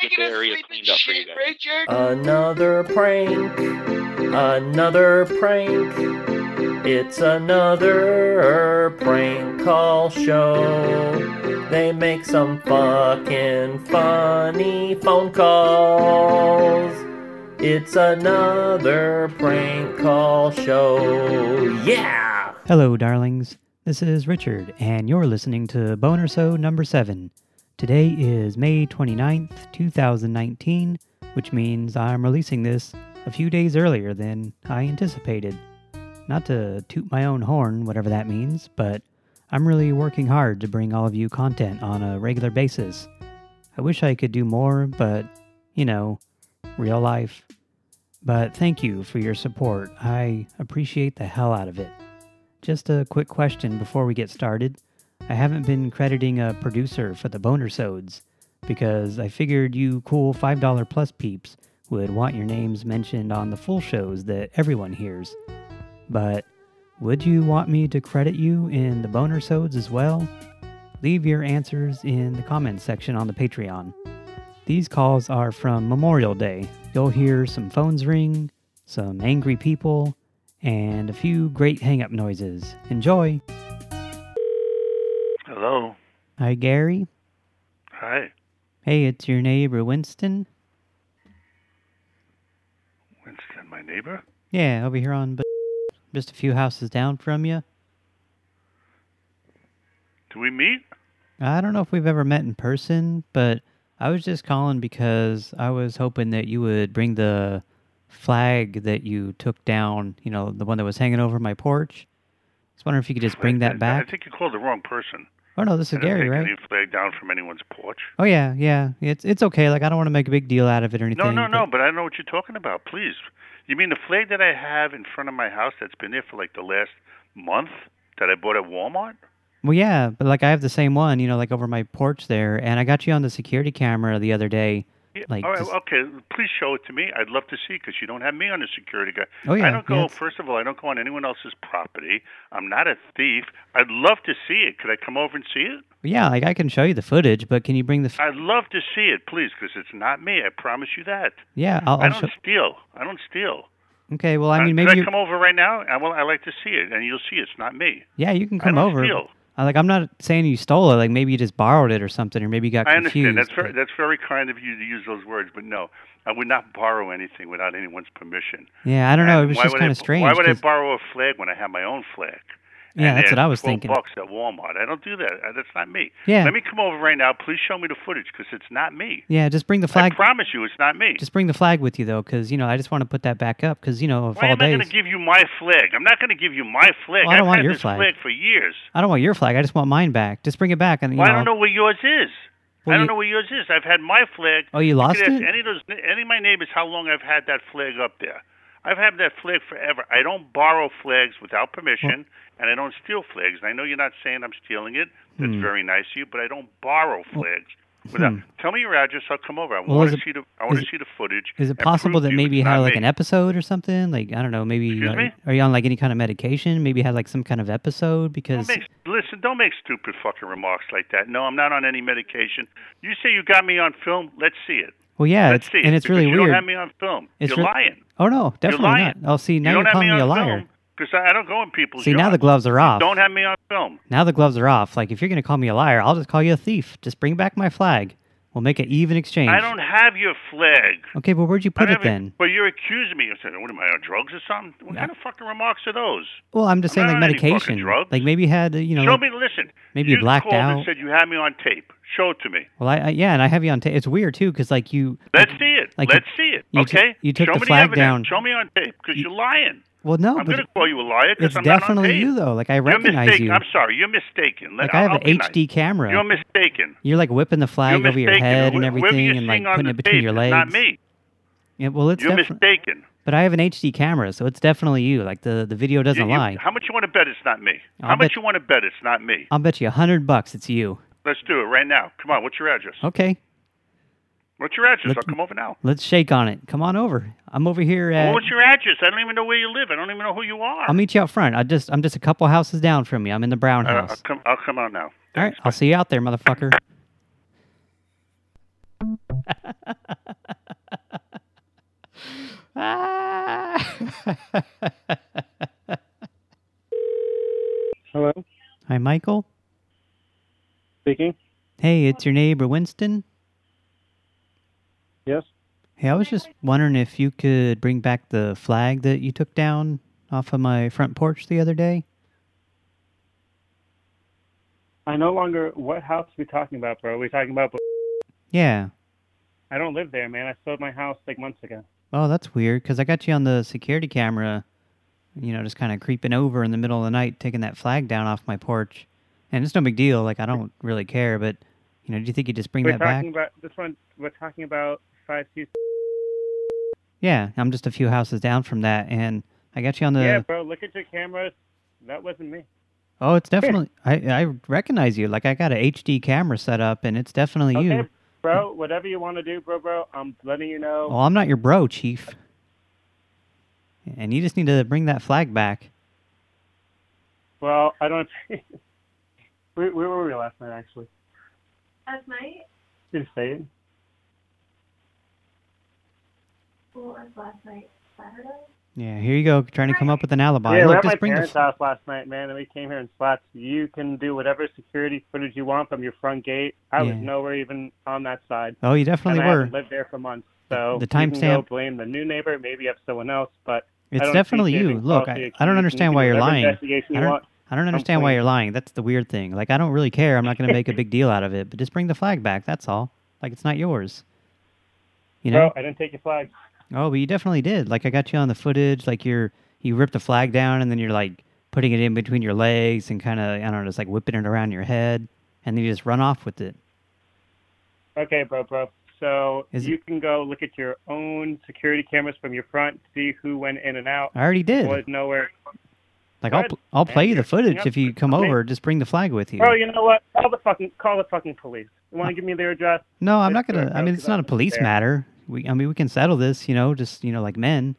get the area cleaned up for you guys. Richard. Another prank, another prank. It's another prank call show. They make some fucking funny phone calls. It's another prank call show. Yeah! Hello, darlings. This is Richard, and you're listening to Boner So number 7. Today is May 29th, 2019, which means I'm releasing this a few days earlier than I anticipated. Not to toot my own horn, whatever that means, but I'm really working hard to bring all of you content on a regular basis. I wish I could do more, but, you know, real life. But thank you for your support. I appreciate the hell out of it. Just a quick question before we get started. I haven't been crediting a producer for the boner sods because I figured you cool $5 plus peeps would want your names mentioned on the full shows that everyone hears. But would you want me to credit you in the boner sods as well? Leave your answers in the comments section on the Patreon. These calls are from Memorial Day. You'll hear some phones ring, some angry people, and a few great hang up noises. Enjoy! Hi, Gary. Hi. Hey, it's your neighbor Winston. Winston, my neighbor? Yeah, over here on just a few houses down from you. Do we meet? I don't know if we've ever met in person, but I was just calling because I was hoping that you would bring the flag that you took down, you know, the one that was hanging over my porch. I was wondering if you could just bring I- that back. I think you called the wrong person. Oh, no, this is Gary, right? any flag down from anyone's porch. Oh, yeah, yeah. It's it's okay. Like, I don't want to make a big deal out of it or anything. No, no, but- no, but I don't know what you're talking about. Please. You mean the flag that I have in front of my house that's been there for like the last month that I bought at Walmart? Well, yeah, but like I have the same one, you know, like over my porch there, and I got you on the security camera the other day. Yeah, Like, all right, just- okay, please show it to me. I'd love to see because you don't have me on the security guy. Oh, yeah, I don't go. first of all, I don't go on anyone else's property. I'm not a thief. I'd love to see it. Could I come over and see it? Yeah, like I can show you the footage, but can you bring the? I'd love to see it, please, because it's not me. I promise you that. yeah, I'll, I I'll don't show. steal. I don't steal. Okay, well, I Uh, mean, could maybe I you. come over right now? I will. I like to see it, and you'll see it's not me. Yeah, you can I come don't over. steal. I, like I'm not saying you stole it. Like maybe you just borrowed it or something, or maybe you got I confused. understand. That's very, that's very kind of you to use those words, but no, I would not borrow anything without anyone's permission. yeah, I don't know. It was just kind of strange. Why would I borrow a flag when I have my own flag? Yeah, that's what I was 12 thinking. bucks at Walmart. I don't do that. Uh, That's not me. Yeah. Let me come over right now. Please show me the footage because it's not me. yeah, just bring the flag. I promise you, it's not me. Just bring the flag with you though, because you know I just want to put that back up because you know of Why all am I days. going to give you my flag? I'm not going to give you my flag. Well, I don't I've want your this flag. for years. I don't want your flag. I just want mine back. Just bring it back, and you Well, know. I don't know where yours is. Well, I don't you- know where yours is. I've had my flag. Oh, you lost ask it? Any of those, any of my neighbors, how long I've had that flag up there? I've had that flag forever. I don't borrow flags without permission, and I don't steal flags. And I know you're not saying I'm stealing it. That's Hmm. very nice of you, but I don't borrow flags. Without, hmm. Tell me your address. I'll come over. I Well, want to it- see the. I want to see the footage. Is it possible that maybe you had like me. an episode or something? Like I don't know, maybe are you on like any kind of medication? Maybe you had like some kind of episode because Don't make, listen, don't make stupid fucking remarks like that. No, I'm not on any medication. You say you got me on film. Let's see it. Well, yeah, Let's it's, see and it's really you weird. don't have me on film. It's You're lying. Oh no, definitely not. Oh, see, now you are don't calling me me a liar. because I I don't go in people's See, now the gloves are off. Don't have me on film. Now the gloves are off. Like if you're gonna call me a liar, I'll just call you a thief. Just bring back my flag. We'll make an even exchange. I don't have your flag. Okay, but where'd you put it then? But you're accusing me of saying, "What am I on drugs or something?" What kind of fucking remarks are those? Well, I'm just I'm saying like on any fucking medication. Like maybe you had, you know, Show like- me. Listen. maybe you blacked called out. and said you had me on tape. Show it to me. well, I, I yeah, and I have you on tape. It's weird too, because like you. Let's see it. like Let's you- see it. you okay. you took Show the flag evidence. down. Show me on tape because you're lying. Well, no, I'm but going to call you a liar because it's I'm definitely you though. Like I You're recognize mistaken. you. I'm sorry. You're mistaken. Let- Like I have I'll an be nice. HD camera. You're mistaken. You're like whipping the flag over your head and everything, and like putting it between your legs. Not me. Yeah, well, it's You're mistaken. But I have an HD camera, so it's definitely you. Like the the video doesn't You- you- lie. How much you want to bet it's not me? I'll how much you want to bet it's not me? I'll bet you a hundred bucks it's you. Let's do it right now. Come on. What's your address? Okay, What's your address? Let- I'll come over now. let's shake on it. Come on over. I'm over here at. Well, what's your address? I don't even know where you live. I don't even know who you are. I'll meet you out front. I just I'm just a couple houses down from you. I'm in the Brown Uh, house. I'll come. I'll come out now. All right, I'll see you out there, motherfucker. Ah! Hello, Hi, Michael. speaking. Hey, it's your neighbor Winston. Yes. Hey, I was just wondering if you could bring back the flag that you took down off of my front porch the other day. I no longer. What house are we talking about, bro? Are we talking about? Yeah. I don't live there, man. I sold my house like months ago. Oh, that's weird, because I got you on the security camera, you know, just kind of creeping over in the middle of the night, taking that flag down off my porch. And it's no big deal. Like, I don't really care, but, you know, do you think you just bring we're that back? talking about this one. We're talking about five two. Yeah, I'm just a few houses down from that, and I got you on the... Yeah, bro. Look at your cameras. That wasn't me. Oh, it's definitely... I, I recognize you. Like, I got an HD camera set up, and it's definitely Okay, you. bro. Whatever you want to do, bro, bro. I'm letting you know. Well, I'm not your bro, Chief. And you just need to bring that flag back. Well, I don't. where, where were we last night, actually? Last night? Did you say it? What was last night? Saturday? Yeah, here you go, trying to come up with an alibi. yeah, we're Look, at my just bring parents' house last night, man, and we came here in slats. You can do whatever security footage you want from your front gate. I was nowhere even on that side. Oh, you definitely and I were. haven't lived there for months. So The you can go timestamp- blame the new neighbor. Maybe you have someone else, but It's definitely you. Look, I, I don't understand can why you're lying. investigation I don't. I don't understand why you're lying. That's the weird thing. Like, I don't really care. I'm not going to make a big deal out of it. But just bring the flag back. That's all. Like, it's not yours. You know? Bro, I didn't take your flag. Oh, but you definitely did. Like, I got you on the footage. Like, you're you ripped the flag down, and then you're, like, putting it in between your legs and kind of, I don't know, just, like, whipping it around your head. And then you just run off with it. Okay, bro, bro. So Is you can go look at your own security cameras from your front, see who went in and out. I already did. Was nowhere. Like, I'll, I'll play you the footage yep, if you come over. Just bring the flag with you. Bro, you know what? Call the fucking call the fucking police. You want to uh, give me their address? No, I'm not gonna. I mean, it's not a police there. matter. We, I mean, we can settle this. You know, just you know, like men.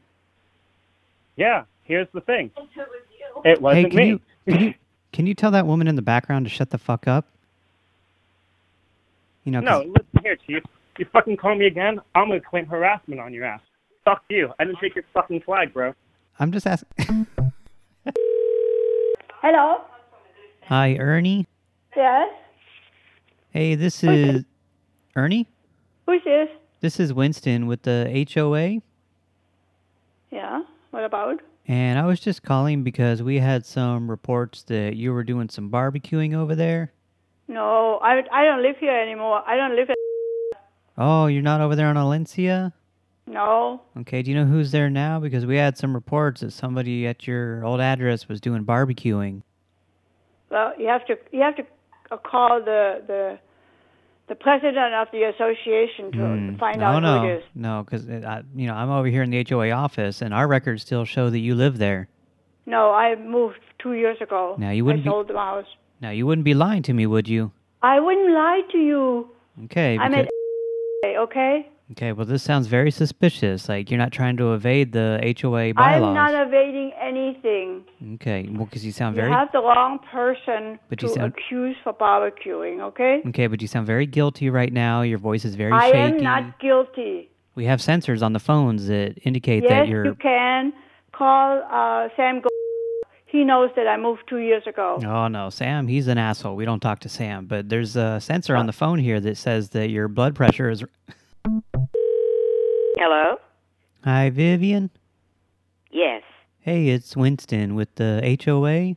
Yeah. Here's the thing. It was you. It wasn't hey, can me. you can you can you tell that woman in the background to shut the fuck up? You know, No, listen here, Chief. You fucking call me again, I'm gonna claim harassment on your ass. Fuck you. I didn't take your fucking flag, bro. I'm just asking. Hello? Hi, Ernie. Yes? Hey, this is Ernie. Who's this? This is Winston with the HOA, Yeah, what about? and I was just calling because we had some reports that you were doing some barbecuing over there. No, I, I don't live here anymore. I don't live in... Oh, you're not over there on Alencia? No. Okay, do you know who's there now? Because we had some reports that somebody at your old address was doing barbecuing. Well, you have to you have to call the the the president of the association to Hmm. find no, out no, who it is. no, because you know I'm over here in the HOA office, and our records still show that you live there. No, I moved two years ago. Now, you wouldn't I be- sold the house. Now you wouldn't be lying to me, would you? I wouldn't lie to you. Okay. I'm at okay? Okay. Well, this sounds very suspicious. Like you're not trying to evade the HOA bylaws. I'm not evading anything. okay. Well, because you sound You very. have the wrong person But to you sound- accuse for barbecuing, okay? Okay, but you sound very guilty right now. Your voice is very I shaky. am not guilty. We have sensors on the phones that indicate yes, that you're. Yes, you can call uh, Sam. Go- he knows that I moved two years ago. Oh no, Sam, he's an asshole. We don't talk to Sam, but there's a sensor on the phone here that says that your blood pressure is Hello? Hi, Vivian. Yes. Hey, it's Winston with the HOA.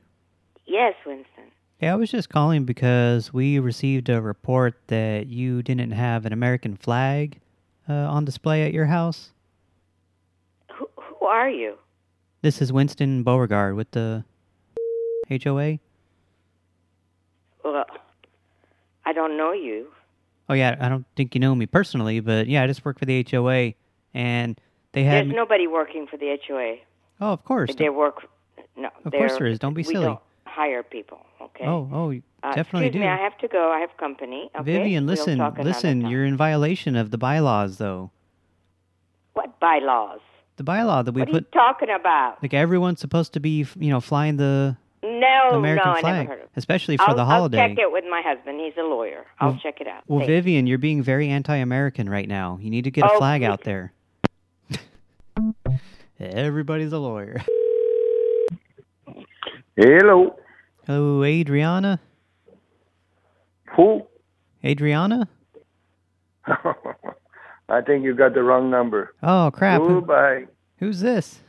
Yes, Winston. Hey, I was just calling because we received a report that you didn't have an American flag uh, on display at your house. Who, who are you? This is Winston Beauregard with the HOA. Well, I don't know you. Oh yeah, I don't think you know me personally, but yeah, I just work for the HOA, and they had. There's nobody working for the HOA. oh, of course. They work... No, Of course there is. Don't be we silly. don't hire people, okay? Oh, oh, Uh, definitely excuse do. me, I have to go. I have company, okay? Vivian, We'll listen, listen. You're in violation of the bylaws, though. What bylaws? The bylaw that we what are you put, talking about? like everyone's supposed to be, you know, flying the, No, the American no, I flag, never heard of it. especially for I'll, the holiday. I'll check it with my husband. He's a lawyer. I'll Well- check it out. Well, Thanks. Vivian, you're being very anti-American right now. You need to get a Oh, flag please. out there. Everybody's a lawyer. Hello. Hello, Adriana? Who? Adriana? I think you got the wrong number. Oh, crap. Who- Goodbye. who's this?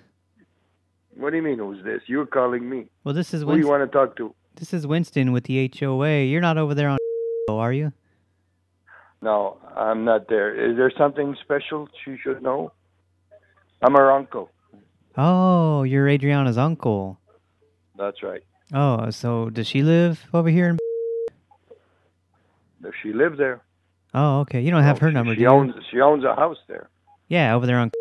What do you mean, who's this? You're calling me. Well, this is Who do you want to talk to? This is Winston with the HOA. You're not over there on are you? No, I'm not there. Is there something special she should know? I'm her uncle. Oh, you're Adriana's uncle. That's right. Oh, so does she live over here in Does she live there? Oh, okay. You don't have her number, She do owns she owns a house there. Yeah, over there on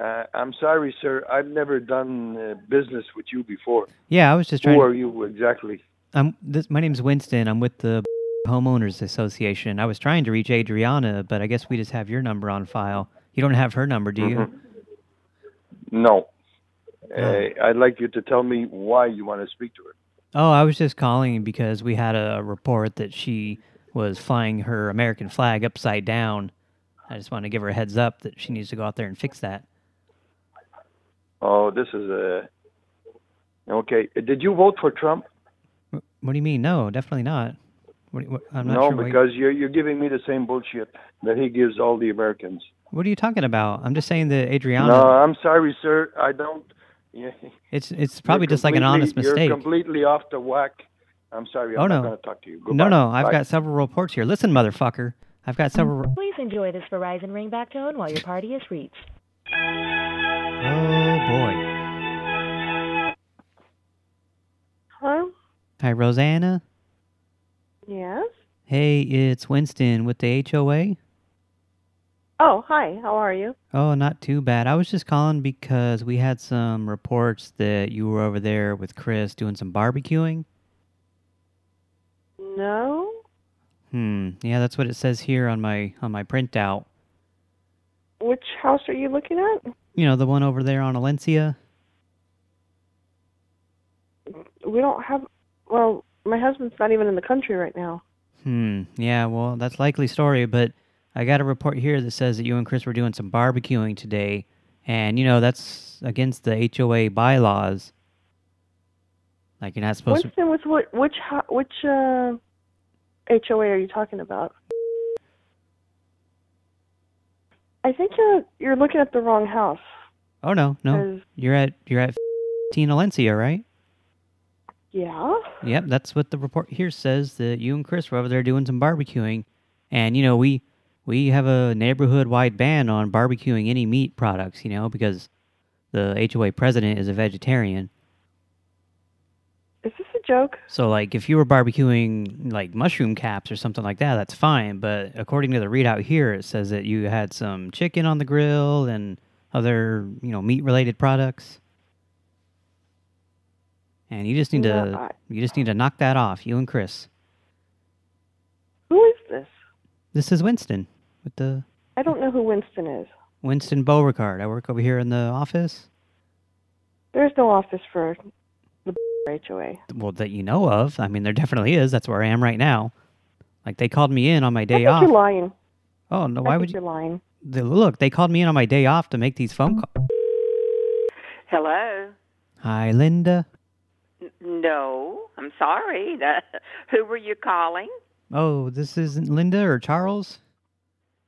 Uh, I'm sorry, sir. I've never done uh, business with you before. Yeah, I was just trying Who to- are you exactly? I'm this my name's Winston. I'm with the homeowners association. I was trying to reach Adriana, but I guess we just have your number on file. You don't have her number, do you? Mhm. No. Uh, I'd like you to tell me why you want to speak to her. Oh, I was just calling because we had a report that she was flying her American flag upside down. I just want to give her a heads up that she needs to go out there and fix that. Oh, this is a... Okay. Did you vote for Trump? What do you mean? No, definitely not. What, what, I'm not no, sure. you- because you're you're giving me the same bullshit that he gives all the Americans. What are you talking about? I'm just saying that Adriana. No, I'm sorry, sir. I don't. It's it's probably just like an honest mistake. You're completely off the whack. I'm sorry. I'm oh not no. going to talk to you. no, Goodbye. no. I've Bye. got several reports here. Listen, motherfucker. I've got several. Please enjoy this Verizon ringback tone while your party is reached. Oh boy. Hello? Hi, Rosanna. Yes? Hey, it's Winston with the HOA. Oh, hi. How are you? Oh, not too bad. I was just calling because we had some reports that you were over there with Chris doing some barbecuing. No? Hmm. Yeah, that's what it says here on my on my printout. Which house are you looking at? You know, the one over there on Alencia. We don't have... Well, my husband's not even in the country right now. Hmm. Yeah, well, that's likely story, but I got a report here that says that you and Chris were doing some barbecuing today, and you know that's against the HOA bylaws. Like you're not supposed to. Winston, with what, which, which, uh, HOA are you talking about? I think you're, you're looking at the wrong house. Oh no, no, you're at you're at 15 Alencia, right? Yeah? Yep, that's what the report here says that you and Chris were over there doing some barbecuing, and you know we we have a neighborhood-wide ban on barbecuing any meat products, you know, because the HOA president is a vegetarian. Is this a joke? So, like, if you were barbecuing, like, mushroom caps or something like that, that's fine. But according to the readout here, it says that you had some chicken on the grill and other, you know, meat-related products. And you just need to, I- you just need to knock that off, you and Chris. Who is this? This is Winston with the I don't know who Winston is. Winston Beauregard. I work over here in the office. There's no office for the HOA. Well, that you know of. I mean, there definitely is. That's where I am right now. Like, they called me in on my day off. you're lying. Oh, no, I why would you? you're lying. The, look, they called me in on my day off to make these phone calls. Hello. Hi, Linda. N- No, I'm sorry. That, who were you calling? Oh, this isn't Linda or Charles?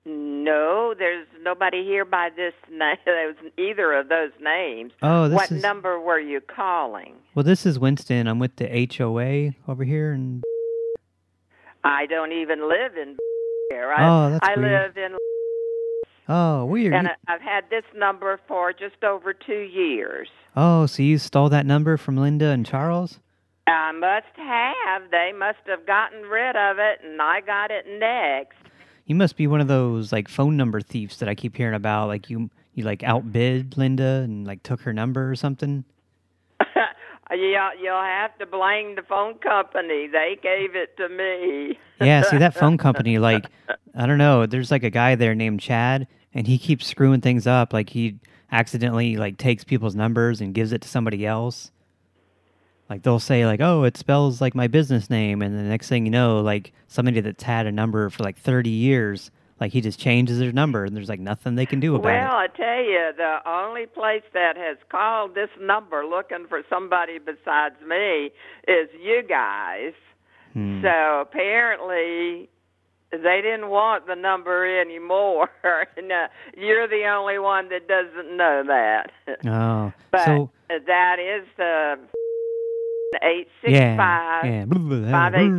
No, there's nobody here by this name. Either of those names. Oh, this what is- number were you calling? Well, this is Winston. I'm with the HOA over here. and I don't even live in here. Oh, I, that's I weird. live in, Oh, weird. and You- I've had this number for just over two years. oh, so you stole that number from Linda and Charles? I must have. They must have gotten rid of it, and I got it next. You must be one of those, like, phone number thieves that I keep hearing about. Like, you, you like, outbid Linda and, like, took her number or something? Yeah, you'll have to blame the phone company. They gave it to me. Yeah, see, that phone company, like, I don't know, there's, like, a guy there named Chad, and he keeps screwing things up. Like, he accidentally, like, takes people's numbers and gives it to somebody else. Like, they'll say, like, oh, it spells, like, my business name, and the next thing you know, like, somebody that's had a number for, like, 30 years, Like he just changes his number, and there's like nothing they can do about it. Well, I tell you, the only place that has called this number looking for somebody besides me is you guys. Hmm. So apparently they didn't want the number anymore. and uh, you're the only one that doesn't know that. Oh, But so that is the eight six yeah, five yeah, blah, blah, blah, five eight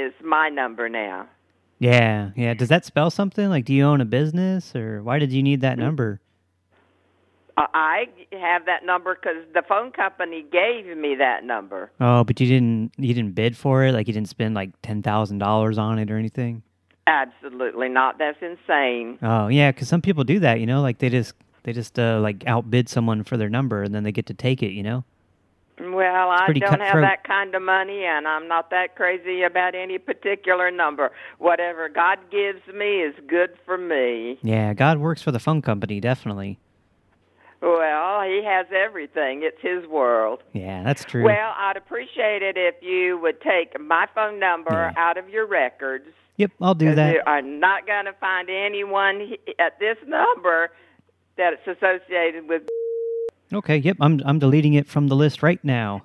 is my number now. yeah, yeah. Does that spell something? Like, do you own a business, or why did you need that number? Uh, I have that number because the phone company gave me that number. Oh, but you didn't you didn't bid for it? Like you didn't spend like ten thousand dollars on it or anything? Absolutely not. That's insane. Oh, yeah, because some people do that. You know, like they just they just uh, like outbid someone for their number, and then they get to take it. You know? Well, I don't have that kind of money, and I'm not that crazy about any particular number. Whatever God gives me is good for me. Yeah, God works for the phone company, definitely. Well, He has everything. It's His world. Yeah, that's true. Well, I'd appreciate it if you would take my phone number out of your records. yep, I'll do that. You are not going to find anyone at this number that's associated with. Okay, yep, I'm I'm deleting it from the list right now.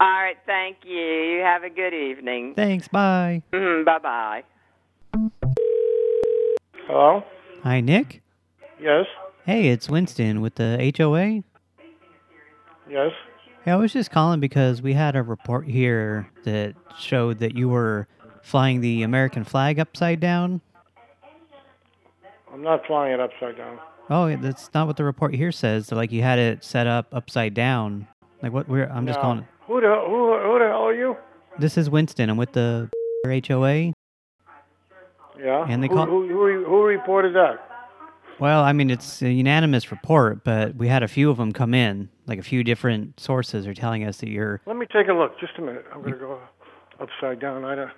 All right, thank you. You have a good evening. Thanks, bye. Mm, bye bye. Hello? Hi, Nick. Yes? Hey, it's Winston with the HOA. Yes? Hey, I was just calling because we had a report here that showed that you were flying the American flag upside down. I'm not flying it upside down. Oh, that's not what the report here says. Like you had it set up upside down. Like what? We're I'm just calling. it. Who the, who, who the hell are you? This is Winston. I'm with the HOA. Yeah? And they who, call- who, who, who reported that? Well, I mean, it's a unanimous report, but we had a few of them come in. Like a few different sources are telling us that you're. Let me take a look. Just a minute. I'm going to go upside down. I don't,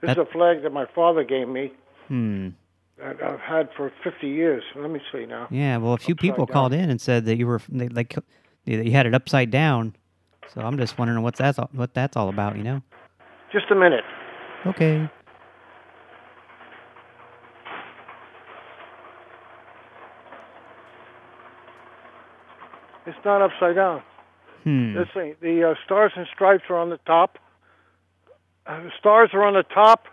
this That- is a flag that my father gave me Hmm. That I've had for 50 years. Let me see now. Yeah. Well, a few Upside people down. called in and said that you were they, like that you had it upside down. So I'm just wondering what's that's all, what that's all about. You know? Just a minute. Okay. It's not upside down. Hmm. Let's see. The uh, stars and stripes are on the top. Uh, the stars are on the top.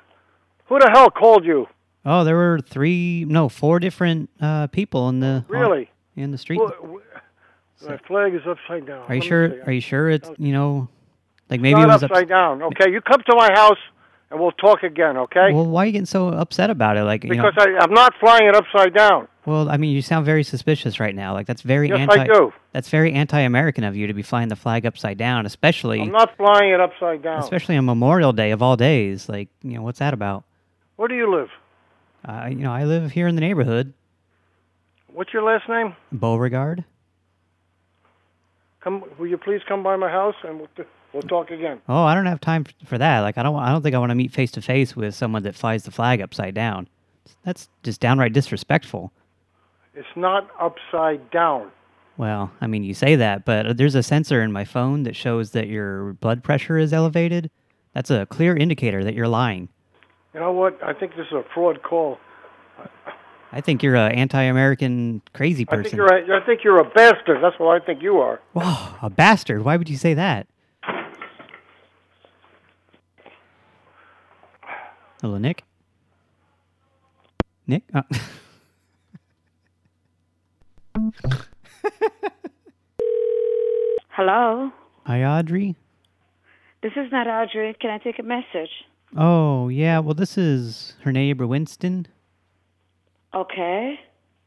Who the hell called you? Oh, there were three, no, four different uh, people in the Really? in the street. Wh- wh- My flag is upside down. Are you Let sure? Are you sure it's you know, like It's maybe it was upside down. Okay, you come to my house and we'll talk again. Okay? Well, why are you getting so upset about it? Like you know, because I, I'm not flying it upside down. well, I mean, you sound very suspicious right now. Like that's very Yes, anti. I do. That's very anti-American of you to be flying the flag upside down, especially I'm not flying it upside down. especially on Memorial Day of all days. Like you know, what's that about? Where do you live? Uh, you know, I live here in the neighborhood, What's your last name? Beauregard. Come, will you please come by my house and we'll, we'll talk again. Oh, I don't have time for that. Like I don't. I don't think I want to meet face to face with someone that flies the flag upside down. That's just downright disrespectful. It's not upside down. Well, I mean, you say that, but there's a sensor in my phone that shows that your blood pressure is elevated. That's a clear indicator that you're lying. You know what? I think this is a fraud call. I think you're an anti-American crazy person. I think person. you're a, I think you're a bastard. That's what I think you are. Whoa, a bastard. Why would you say that? Hello, Nick? Nick? Uh, Hello. hi, Audrey. This is not Audrey. Can I take a message? Oh, yeah, well, this is her neighbor, Winston. Okay.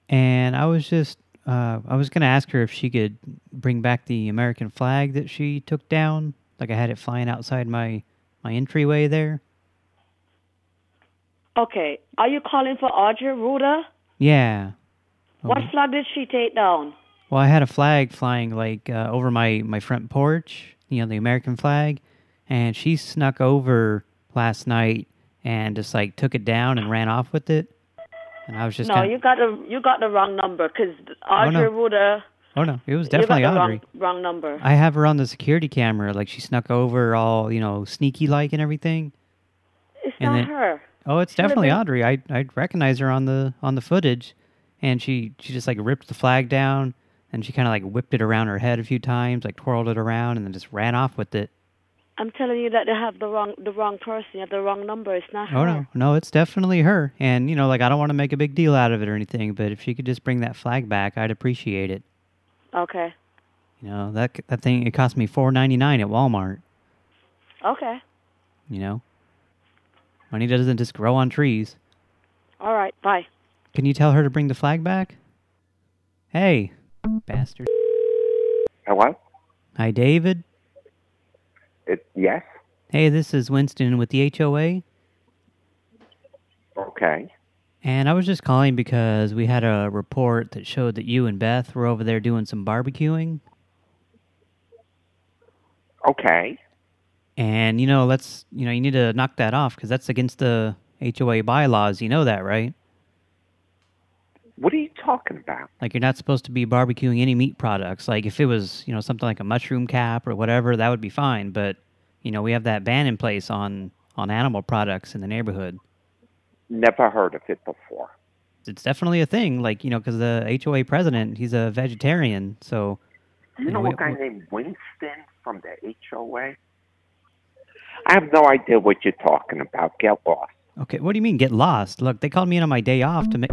And I was just, uh, I was going to ask her if she could bring back the American flag that she took down. Like I had it flying outside my, my entryway there. Okay. Are you calling for Audrey Ruda? Yeah. What flag did she take down? Well, I had a flag flying like uh, over my, my front porch, you know, the American flag. And she snuck over last night and just like took it down and ran off with it. And I was just no, kinda- you got the you got the wrong number because oh, Audrey no. Ruda. Oh, no, it was you got definitely the Audrey. Wrong, wrong number. I have her on the security camera. Like she snuck over all, you know, sneaky like and everything. It's and not then- her. Oh, it's She definitely been- Audrey. I I recognize her on the on the footage, and she she just like ripped the flag down, and she kind of like whipped it around her head a few times, like twirled it around, and then just ran off with it. I'm telling you that they have the wrong the wrong person. You have the wrong number. It's not Oh her. no, no, it's definitely her. And you know, like I don't want to make a big deal out of it or anything, but if she could just bring that flag back, I'd appreciate it. Okay. You know, that that thing it cost me four ninety nine at Walmart. Okay. You know, money doesn't just grow on trees. All right. Bye. Can you tell her to bring the flag back? Hey, bastard. Hello? Hi, David. It, yes? Hey, this is Winston with the HOA. Okay. And I was just calling because we had a report that showed that you and Beth were over there doing some barbecuing. Okay. And, you know, let's, you know, you need to knock that off because that's against the HOA bylaws. You know that, right? What do you talking about? Like, you're not supposed to be barbecuing any meat products. Like, if it was, you know, something like a mushroom cap or whatever, that would be fine. But, you know, we have that ban in place on, on animal products in the neighborhood. Never heard of it before. It's definitely a thing, like, you know, because the HOA president, he's a vegetarian, so... You know we- a guy named Winston from the HOA? I have no idea what you're talking about. Get lost. Okay, what do you mean, get lost? Look, they called me in on my day off to make...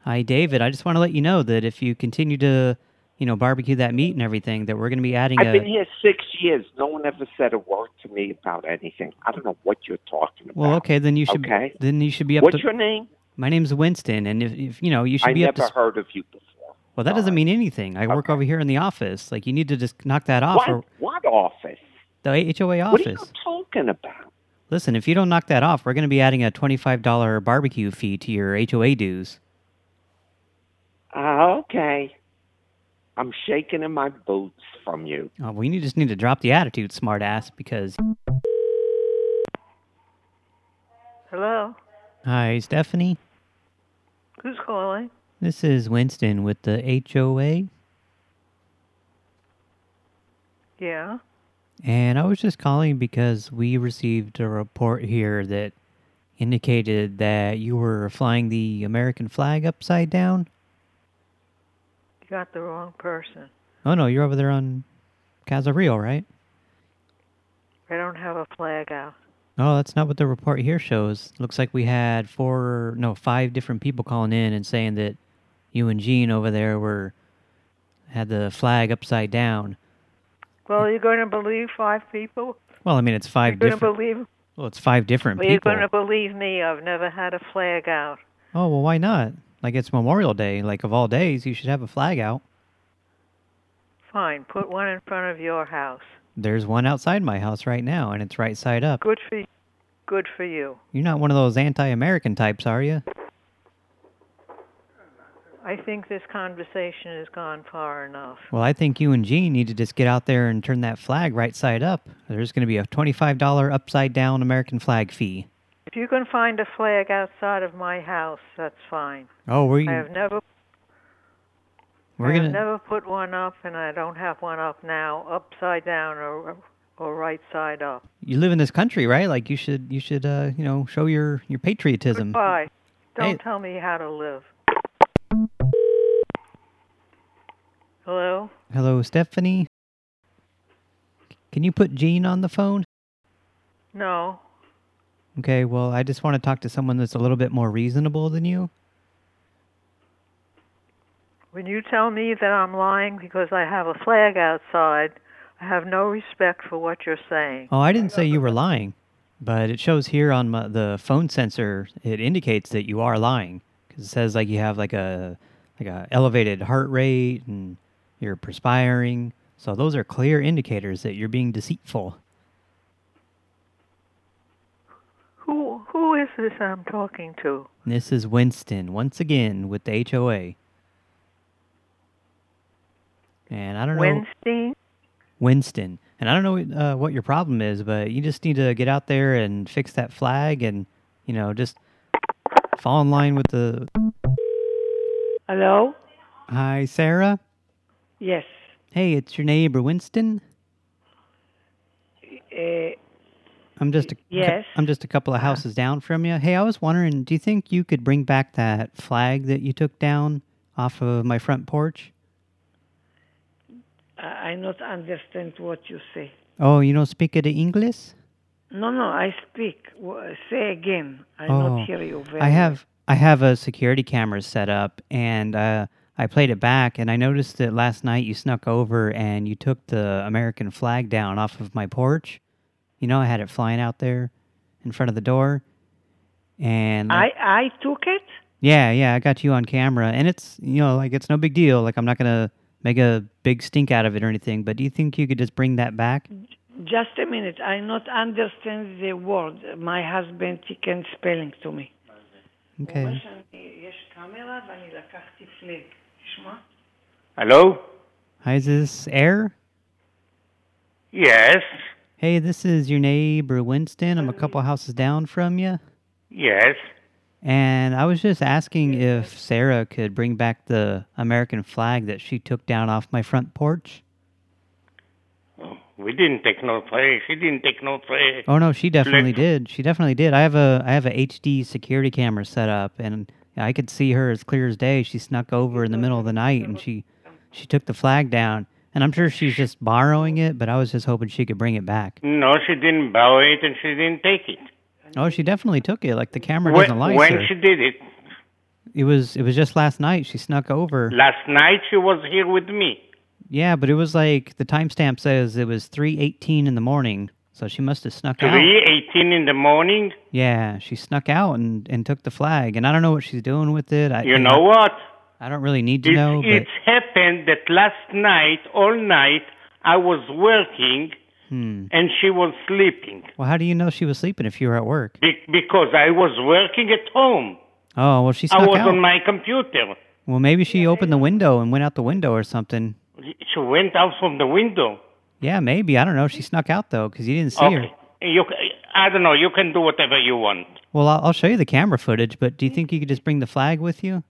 Hi, David. I just want to let you know that if you continue to, you know, barbecue that meat and everything, that we're going to be adding I've a... been here six years. No one ever said a word to me about anything. I don't know what you're talking about. Well, okay, then you should Okay. then you should be up What's to... your name? My name's Winston, and if, if you know, you should I be up never heard of you before. Well, that doesn't mean anything. I work over here in the office. Like, you need to just knock that off. What? Or What office? the HOA office. What are you talking about? Listen, if you don't knock that off, we're going to be adding a $25 barbecue fee to your HOA dues. Uh, okay. I'm shaking in my boots from you. Oh, well, you just need to drop the attitude, smartass, because... Hello? Hi, Stephanie. Who's calling? This is Winston with the HOA, Yeah. and I was just calling because we received a report here that indicated that you were flying the American flag upside down. Got the wrong person. Oh, no, you're over there on Casa Rio, right? I don't have a flag out. Oh, that's not what the report here shows. Looks like we had four, no, five different people calling in and saying that you and Gene over there were had the flag upside down. Well, you're going to believe five people? Well, I mean, it's 5 You're going to different. believe? Well, it's five different Well, you're people. going to believe me. I've never had a flag out. Oh, well, why not? Like, it's Memorial Day. Like, of all days, you should have a flag out. Fine. Put one in front of your house. There's one outside my house right now, and it's right side up. Good for you. good for you. You're not one of those anti-American types, are you? I think this conversation has gone far enough. Well, I think you and Gene need to just get out there and turn that flag right side up. There's going to be a $25 upside-down American flag fee. If you can find a flag outside of my house, that's fine. Oh, you... I have never We're I gonna... never put one up, and I don't have one up now, upside down or or right side up. You live in this country, right? Like, you should, you should, uh, you know, show your, your patriotism. Goodbye. Don't Hey. tell me how to live. Hello? Hello, Stephanie? Can you put Jean on the phone? No. Okay, well, I just want to talk to someone that's a little bit more reasonable than you. When you tell me that I'm lying because I have a flag outside, I have no respect for what you're saying. Oh, I didn't say you were lying, but it shows here on my, the phone sensor, it indicates that you are lying. Because it says like you have like a like a elevated heart rate and you're perspiring. So those are clear indicators that you're being deceitful. Who who is this I'm talking to? This is Winston, once again, with the HOA. And I don't know... Wednesday? Winston. And I don't know uh, what your problem is, but you just need to get out there and fix that flag and, you know, just fall in line with the... Hello? Hi, Sarah? Yes. Hey, it's your neighbor, Winston? Uh, I'm just a, Yes. I'm just a couple of houses down from you. Hey, I was wondering, do you think you could bring back that flag that you took down off of my front porch? I, I not understand what you say. Oh, you don't speak it English? No, no, I speak. Say again. I oh, not hear you very I have I have a security camera set up, and uh, I played it back, and I noticed that last night you snuck over and you took the American flag down off of my porch. You know, I had it flying out there in front of the door. And like, I I took it? Yeah, yeah, I got you on camera. And it's, you know, like it's no big deal. Like I'm not going to make a big stink out of it or anything. But do you think you could just bring that back? Just a minute. I not understand the word. My husband can spelling to me. Okay. Hello? Hi, is this air? Yes. Hey, this is your neighbor Winston. I'm a couple houses down from you. Yes. And I was just asking if Sarah could bring back the American flag that she took down off my front porch. Oh, we didn't take no flag. She didn't take no flag. Oh no, she definitely did. She definitely did. I have a I have a HD security camera set up, and I could see her as clear as day. She snuck over in the middle of the night, and she she took the flag down. And I'm sure she's just borrowing it, but I was just hoping she could bring it back. No, she didn't borrow it and she didn't take it. Oh, she definitely took it. Like the camera When, doesn't lie. when sir. she did it, It was it was just last night. She snuck over. last night she was here with me. Yeah, but it was like the timestamp says it was 3:18 in the morning. So she must have snuck out. Three eighteen in the morning. Yeah, she snuck out and and took the flag, and I don't know what she's doing with it. I, You know what? I don't really need to It, know, but it's happened that last night, all night, I was working hmm. and she was sleeping Well, how do you know she was sleeping if you were at work? Be- because I was working at home. Oh, well, she snuck I was out. on my computer. Well, maybe she opened the window and went out the window or something. She went out from the window. Yeah, maybe. I don't know. She snuck out though because you didn't see her. Okay. You, c- I don't know. You can do whatever you want. Well, I'll, I'll show you the camera footage, but do you think you could just bring the flag with you?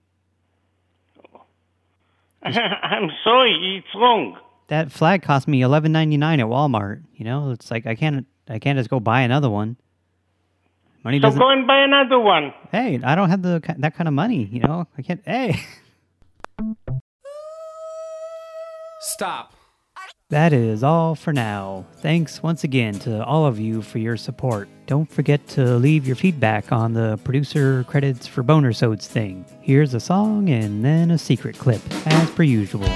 I'm sorry, it's wrong. That flag cost me eleven ninety nine at Walmart. You know, it's like I can't I can't just go buy another one. Money So doesn't. go and buy another one. Hey, I don't have the that kind of money. You know, I can't. Hey, Stop. That is all for now. Thanks once again to all of you for your support. Don't forget to leave your feedback on the producer credits for Boner Sods thing. Here's a song and then a secret clip, as per usual.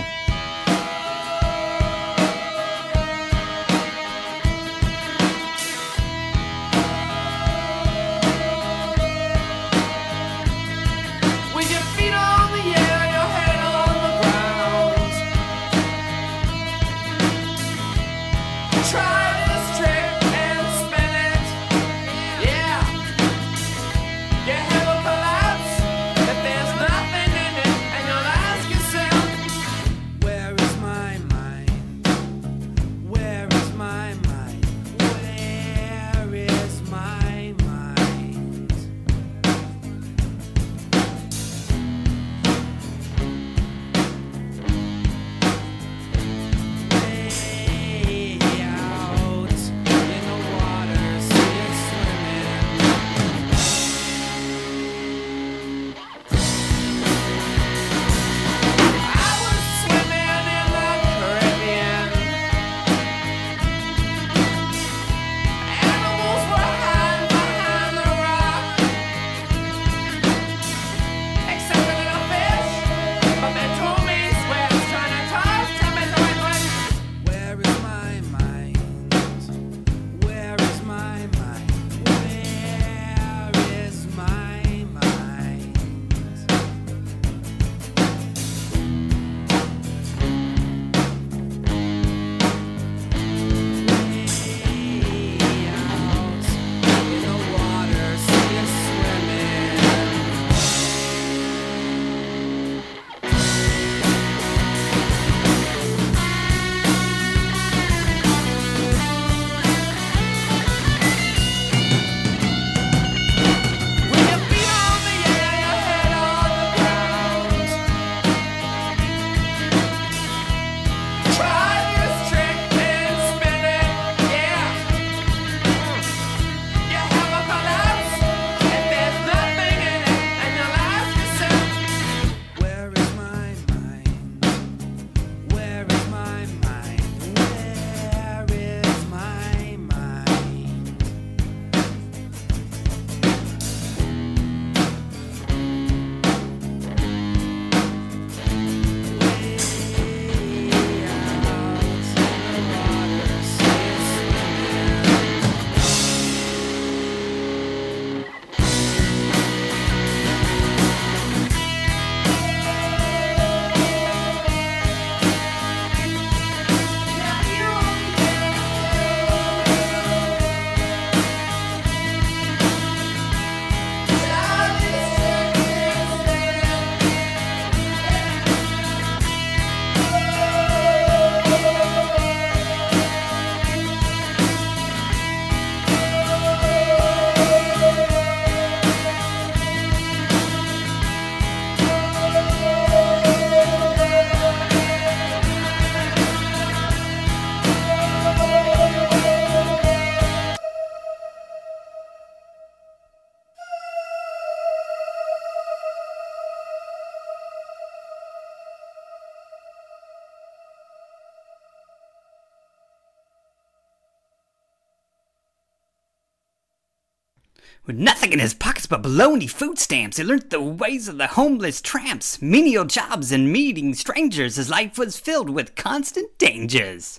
With nothing in his pockets but baloney food stamps, he learnt the ways of the homeless tramps, menial jobs, and meeting strangers. His life was filled with constant dangers.